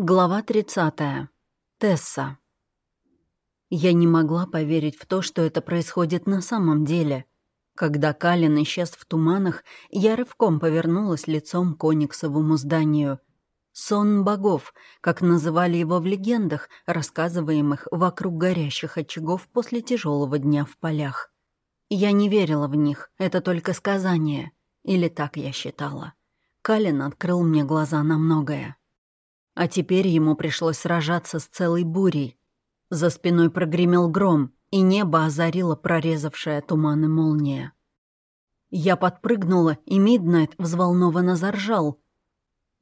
Глава 30. Тесса. Я не могла поверить в то, что это происходит на самом деле. Когда Калин исчез в туманах, я рывком повернулась лицом к ониксовому зданию. Сон богов, как называли его в легендах, рассказываемых вокруг горящих очагов после тяжелого дня в полях. Я не верила в них, это только сказание. Или так я считала. Калин открыл мне глаза на многое. А теперь ему пришлось сражаться с целой бурей. За спиной прогремел гром, и небо озарило прорезавшая туманы молния. Я подпрыгнула, и Миднайт взволнованно заржал.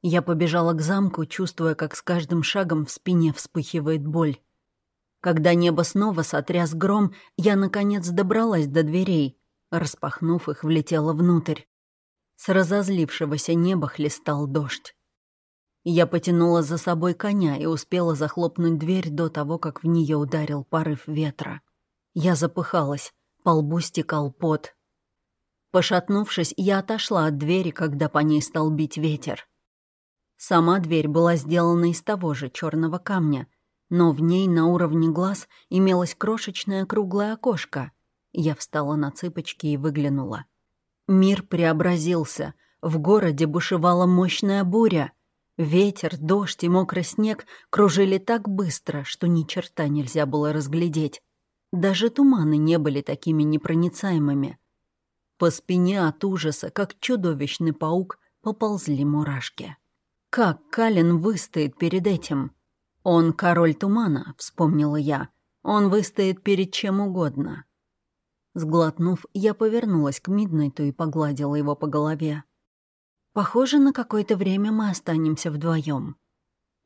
Я побежала к замку, чувствуя, как с каждым шагом в спине вспыхивает боль. Когда небо снова сотряс гром, я, наконец, добралась до дверей. Распахнув их, влетела внутрь. С разозлившегося неба хлестал дождь. Я потянула за собой коня и успела захлопнуть дверь до того, как в нее ударил порыв ветра. Я запыхалась, по лбу стекал пот. Пошатнувшись, я отошла от двери, когда по ней стал бить ветер. Сама дверь была сделана из того же черного камня, но в ней на уровне глаз имелось крошечное круглое окошко. Я встала на цыпочки и выглянула. Мир преобразился. В городе бушевала мощная буря — Ветер, дождь и мокрый снег кружили так быстро, что ни черта нельзя было разглядеть. Даже туманы не были такими непроницаемыми. По спине от ужаса, как чудовищный паук, поползли мурашки. Как Калин выстоит перед этим? Он король тумана, вспомнила я. Он выстоит перед чем угодно. Сглотнув, я повернулась к Миднайту и погладила его по голове. Похоже, на какое-то время мы останемся вдвоем.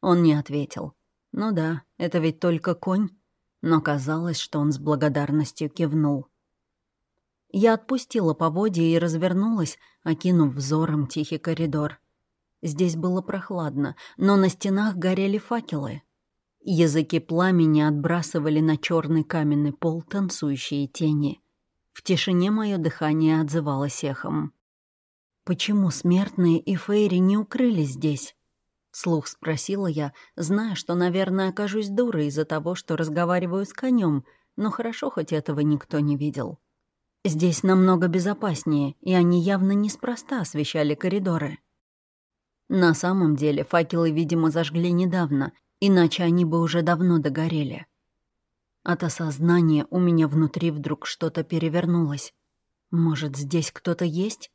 Он не ответил. Ну да, это ведь только конь. Но казалось, что он с благодарностью кивнул. Я отпустила поводья и развернулась, окинув взором тихий коридор. Здесь было прохладно, но на стенах горели факелы. Языки пламени отбрасывали на черный каменный пол танцующие тени. В тишине мое дыхание отзывалось эхом. «Почему смертные и Фейри не укрылись здесь?» Слух спросила я, зная, что, наверное, окажусь дурой из-за того, что разговариваю с конем, но хорошо, хоть этого никто не видел. Здесь намного безопаснее, и они явно неспроста освещали коридоры. На самом деле факелы, видимо, зажгли недавно, иначе они бы уже давно догорели. От осознания у меня внутри вдруг что-то перевернулось. Может, здесь кто-то есть?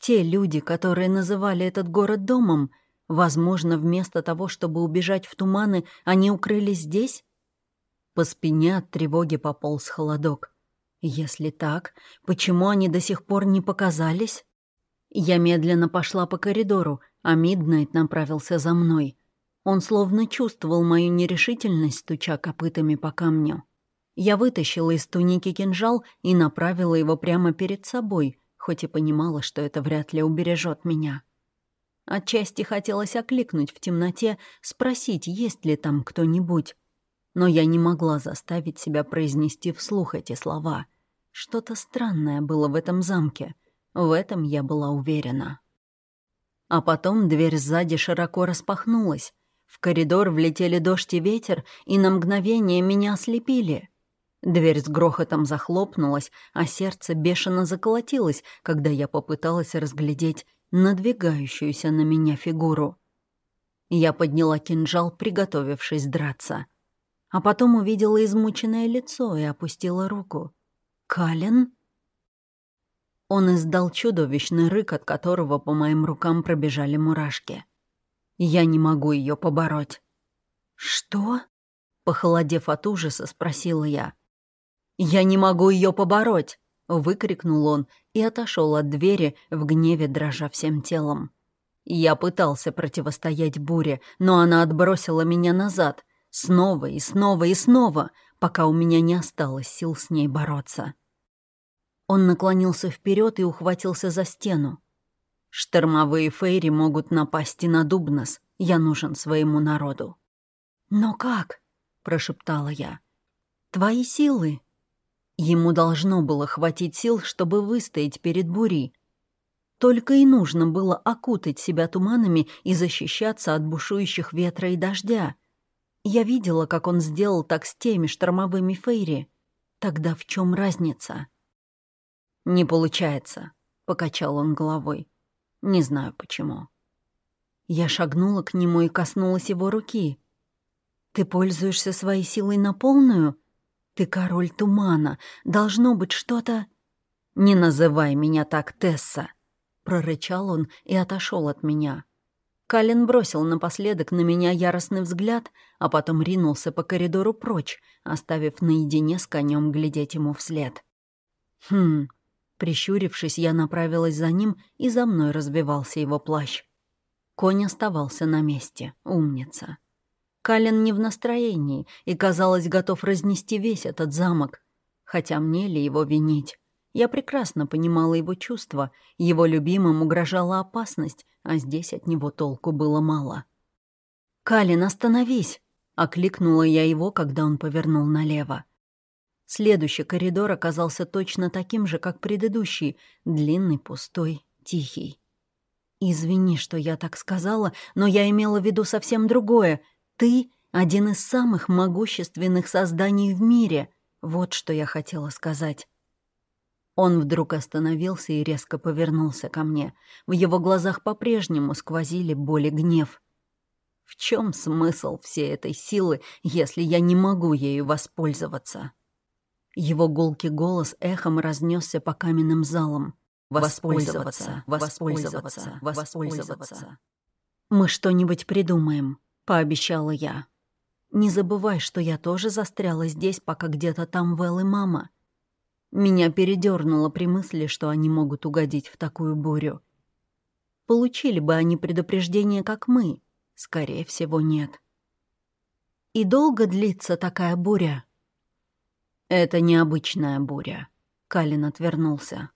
Те люди, которые называли этот город домом, возможно, вместо того, чтобы убежать в туманы, они укрылись здесь? По спине от тревоги пополз холодок. Если так, почему они до сих пор не показались? Я медленно пошла по коридору, а Миднайт направился за мной. Он словно чувствовал мою нерешительность, стуча копытами по камню. Я вытащила из туники кинжал и направила его прямо перед собой, хоть и понимала, что это вряд ли убережет меня. Отчасти хотелось окликнуть в темноте, спросить, есть ли там кто-нибудь. Но я не могла заставить себя произнести вслух эти слова. Что-то странное было в этом замке. В этом я была уверена. А потом дверь сзади широко распахнулась. В коридор влетели дождь и ветер, и на мгновение меня ослепили. Дверь с грохотом захлопнулась, а сердце бешено заколотилось, когда я попыталась разглядеть надвигающуюся на меня фигуру. Я подняла кинжал, приготовившись драться. А потом увидела измученное лицо и опустила руку. «Кален?» Он издал чудовищный рык, от которого по моим рукам пробежали мурашки. «Я не могу ее побороть». «Что?» Похолодев от ужаса, спросила я. «Я не могу ее побороть!» — выкрикнул он и отошел от двери, в гневе дрожа всем телом. Я пытался противостоять буре, но она отбросила меня назад, снова и снова и снова, пока у меня не осталось сил с ней бороться. Он наклонился вперед и ухватился за стену. «Штормовые фейри могут напасть и на Дубнос. Я нужен своему народу». «Но как?» — прошептала я. «Твои силы?» Ему должно было хватить сил, чтобы выстоять перед бурей. Только и нужно было окутать себя туманами и защищаться от бушующих ветра и дождя. Я видела, как он сделал так с теми штормовыми фейри. Тогда в чем разница? «Не получается», — покачал он головой. «Не знаю почему». Я шагнула к нему и коснулась его руки. «Ты пользуешься своей силой на полную? Ты король тумана. Должно быть что-то...» «Не называй меня так, Тесса!» Прорычал он и отошел от меня. Калин бросил напоследок на меня яростный взгляд, а потом ринулся по коридору прочь, оставив наедине с конем глядеть ему вслед. Хм, прищурившись, я направилась за ним, и за мной разбивался его плащ. Конь оставался на месте, умница. Калин не в настроении и, казалось, готов разнести весь этот замок. Хотя мне ли его винить? Я прекрасно понимала его чувства, его любимым угрожала опасность, а здесь от него толку было мало. «Калин, остановись!» — окликнула я его, когда он повернул налево. Следующий коридор оказался точно таким же, как предыдущий, длинный, пустой, тихий. «Извини, что я так сказала, но я имела в виду совсем другое. Ты — один из самых могущественных созданий в мире. Вот что я хотела сказать». Он вдруг остановился и резко повернулся ко мне. В его глазах по-прежнему сквозили боль и гнев. В чем смысл всей этой силы, если я не могу ею воспользоваться? Его гулкий голос эхом разнесся по каменным залам. Воспользоваться, воспользоваться, воспользоваться. «Мы что-нибудь придумаем», — пообещала я. «Не забывай, что я тоже застряла здесь, пока где-то там Вэл и мама. Меня передернуло при мысли, что они могут угодить в такую бурю. Получили бы они предупреждение, как мы? Скорее всего, нет. И долго длится такая буря? Это необычная буря. Калин отвернулся.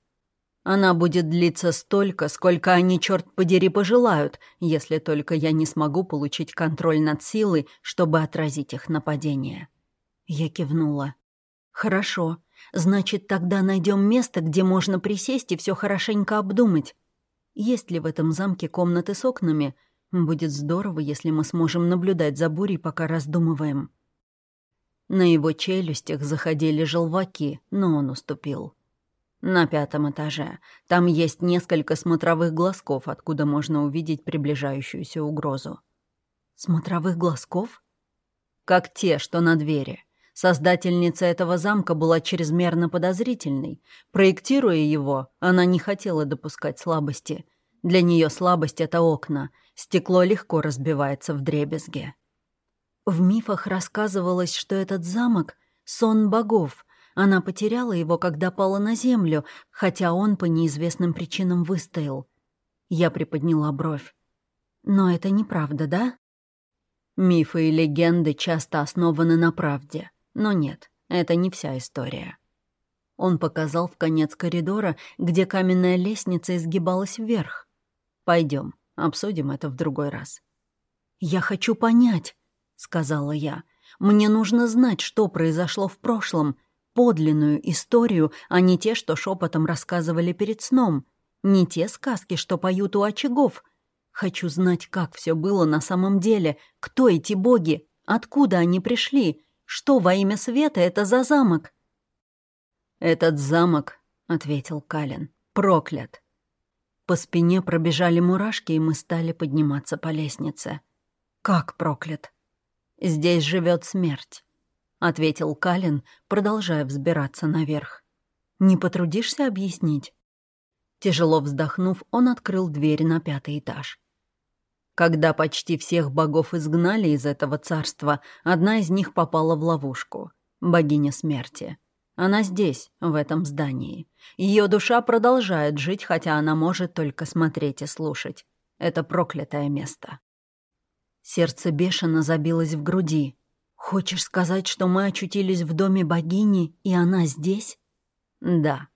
Она будет длиться столько, сколько они, черт подери, пожелают, если только я не смогу получить контроль над силой, чтобы отразить их нападение. Я кивнула. «Хорошо. Значит, тогда найдем место, где можно присесть и все хорошенько обдумать. Есть ли в этом замке комнаты с окнами? Будет здорово, если мы сможем наблюдать за бурей, пока раздумываем». На его челюстях заходили желваки, но он уступил. На пятом этаже. Там есть несколько смотровых глазков, откуда можно увидеть приближающуюся угрозу. Смотровых глазков? Как те, что на двери. Создательница этого замка была чрезмерно подозрительной. Проектируя его, она не хотела допускать слабости. Для нее слабость — это окна. Стекло легко разбивается в дребезге. В мифах рассказывалось, что этот замок — сон богов. Она потеряла его, когда пала на землю, хотя он по неизвестным причинам выстоял. Я приподняла бровь. Но это неправда, да? Мифы и легенды часто основаны на правде. Но нет, это не вся история. Он показал в конец коридора, где каменная лестница изгибалась вверх. Пойдем, обсудим это в другой раз. «Я хочу понять», — сказала я. «Мне нужно знать, что произошло в прошлом, подлинную историю, а не те, что шепотом рассказывали перед сном, не те сказки, что поют у очагов. Хочу знать, как все было на самом деле, кто эти боги, откуда они пришли, что во имя света это за замок?» «Этот замок», — ответил Калин, — «проклят». По спине пробежали мурашки, и мы стали подниматься по лестнице. «Как проклят?» «Здесь живет смерть», — ответил Калин, продолжая взбираться наверх. «Не потрудишься объяснить?» Тяжело вздохнув, он открыл дверь на пятый этаж. Когда почти всех богов изгнали из этого царства, одна из них попала в ловушку — богиня смерти. Она здесь, в этом здании. Ее душа продолжает жить, хотя она может только смотреть и слушать. Это проклятое место. Сердце бешено забилось в груди. «Хочешь сказать, что мы очутились в доме богини, и она здесь?» «Да».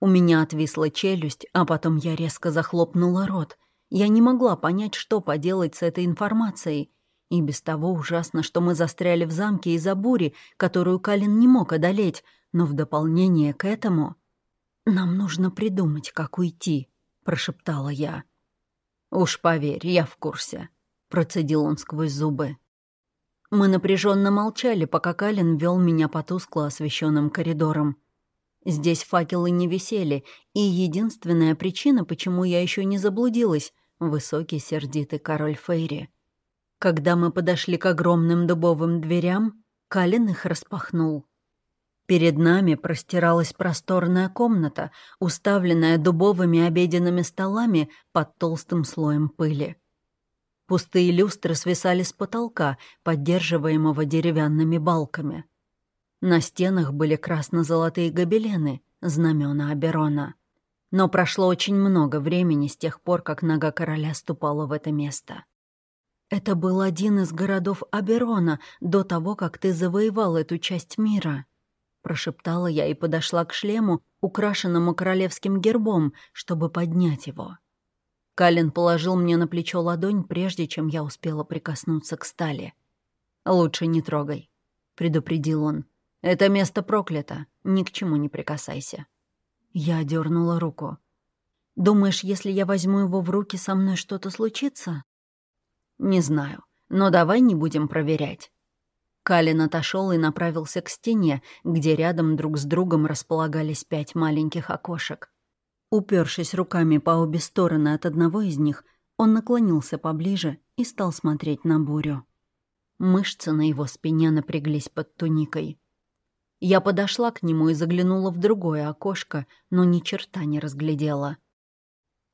У меня отвисла челюсть, а потом я резко захлопнула рот — я не могла понять, что поделать с этой информацией. И без того ужасно, что мы застряли в замке из-за бури, которую Калин не мог одолеть, но в дополнение к этому... «Нам нужно придумать, как уйти», — прошептала я. «Уж поверь, я в курсе», — процедил он сквозь зубы. Мы напряженно молчали, пока Калин вел меня по тускло освещенным коридорам. Здесь факелы не висели, и единственная причина, почему я еще не заблудилась — высокий сердитый король Фейри. Когда мы подошли к огромным дубовым дверям, Калин их распахнул. Перед нами простиралась просторная комната, уставленная дубовыми обеденными столами под толстым слоем пыли. Пустые люстры свисали с потолка, поддерживаемого деревянными балками. На стенах были красно-золотые гобелены, знамена Аберона. Но прошло очень много времени с тех пор, как нога короля ступала в это место. Это был один из городов Аберона до того, как ты завоевал эту часть мира. Прошептала я и подошла к шлему, украшенному королевским гербом, чтобы поднять его. Калин положил мне на плечо ладонь, прежде чем я успела прикоснуться к стали. «Лучше не трогай», — предупредил он. «Это место проклято, ни к чему не прикасайся». Я дернула руку. «Думаешь, если я возьму его в руки, со мной что-то случится?» «Не знаю, но давай не будем проверять». Калин отошел и направился к стене, где рядом друг с другом располагались пять маленьких окошек. Упершись руками по обе стороны от одного из них, он наклонился поближе и стал смотреть на бурю. Мышцы на его спине напряглись под туникой. Я подошла к нему и заглянула в другое окошко, но ни черта не разглядела.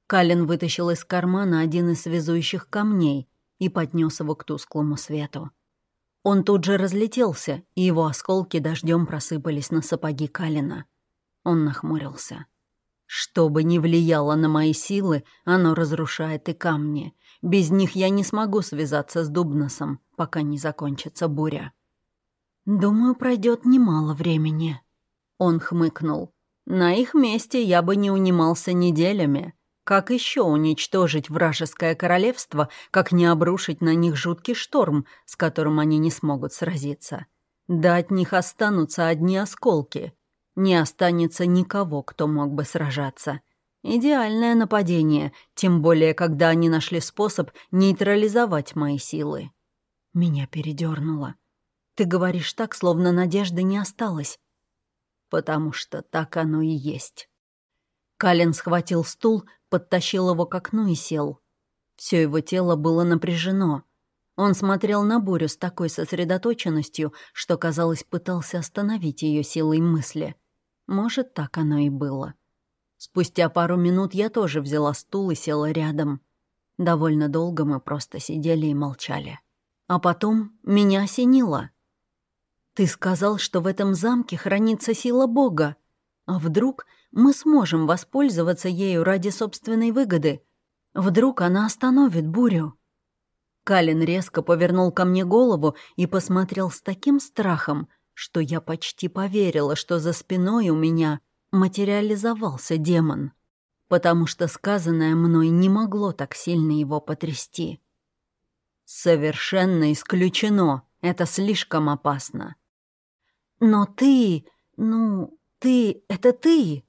Калин вытащил из кармана один из связующих камней и поднес его к тусклому свету. Он тут же разлетелся, и его осколки дождем просыпались на сапоги Калина. Он нахмурился. Что бы ни влияло на мои силы, оно разрушает и камни. Без них я не смогу связаться с Дубносом, пока не закончится буря. «Думаю, пройдет немало времени». Он хмыкнул. «На их месте я бы не унимался неделями. Как еще уничтожить вражеское королевство, как не обрушить на них жуткий шторм, с которым они не смогут сразиться? Да от них останутся одни осколки не останется никого, кто мог бы сражаться. Идеальное нападение, тем более, когда они нашли способ нейтрализовать мои силы. Меня передернуло. Ты говоришь так, словно надежды не осталось. Потому что так оно и есть. Калин схватил стул, подтащил его к окну и сел. Все его тело было напряжено. Он смотрел на бурю с такой сосредоточенностью, что, казалось, пытался остановить ее силой мысли. Может, так оно и было. Спустя пару минут я тоже взяла стул и села рядом. Довольно долго мы просто сидели и молчали. А потом меня осенило. «Ты сказал, что в этом замке хранится сила Бога. А вдруг мы сможем воспользоваться ею ради собственной выгоды? Вдруг она остановит бурю?» Калин резко повернул ко мне голову и посмотрел с таким страхом, что я почти поверила, что за спиной у меня материализовался демон, потому что сказанное мной не могло так сильно его потрясти. «Совершенно исключено. Это слишком опасно». «Но ты... ну, ты... это ты...»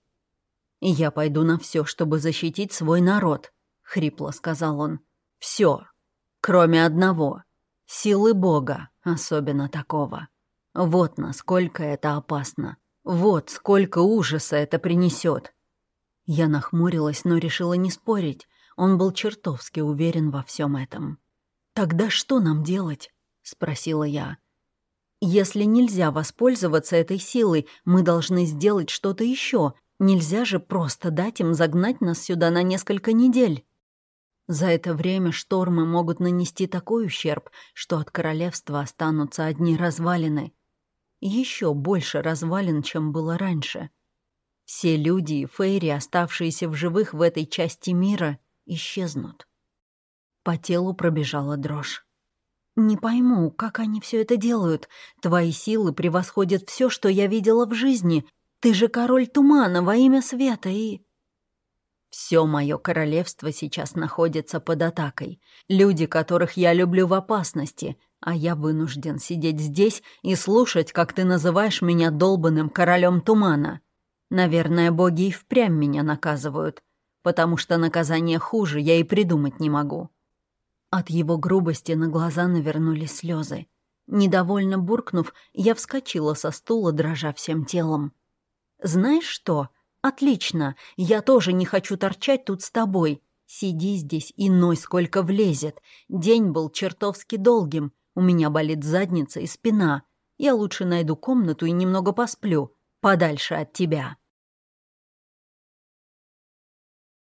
«Я пойду на все, чтобы защитить свой народ», — хрипло сказал он. «Все, кроме одного. Силы Бога, особенно такого». Вот насколько это опасно. Вот сколько ужаса это принесет. Я нахмурилась, но решила не спорить. Он был чертовски уверен во всем этом. «Тогда что нам делать?» — спросила я. «Если нельзя воспользоваться этой силой, мы должны сделать что-то еще. Нельзя же просто дать им загнать нас сюда на несколько недель». За это время штормы могут нанести такой ущерб, что от королевства останутся одни развалины еще больше развалин, чем было раньше. Все люди и фейри, оставшиеся в живых в этой части мира, исчезнут. По телу пробежала дрожь. «Не пойму, как они все это делают. Твои силы превосходят все, что я видела в жизни. Ты же король тумана во имя света и...» Все мое королевство сейчас находится под атакой. Люди, которых я люблю в опасности, а я вынужден сидеть здесь и слушать, как ты называешь меня долбанным королем тумана. Наверное, боги и впрямь меня наказывают. потому что наказание хуже я и придумать не могу». От его грубости на глаза навернулись слезы. Недовольно буркнув, я вскочила со стула, дрожа всем телом. «Знаешь что? Отлично. Я тоже не хочу торчать тут с тобой. Сиди здесь и ной сколько влезет. День был чертовски долгим. У меня болит задница и спина. Я лучше найду комнату и немного посплю, подальше от тебя».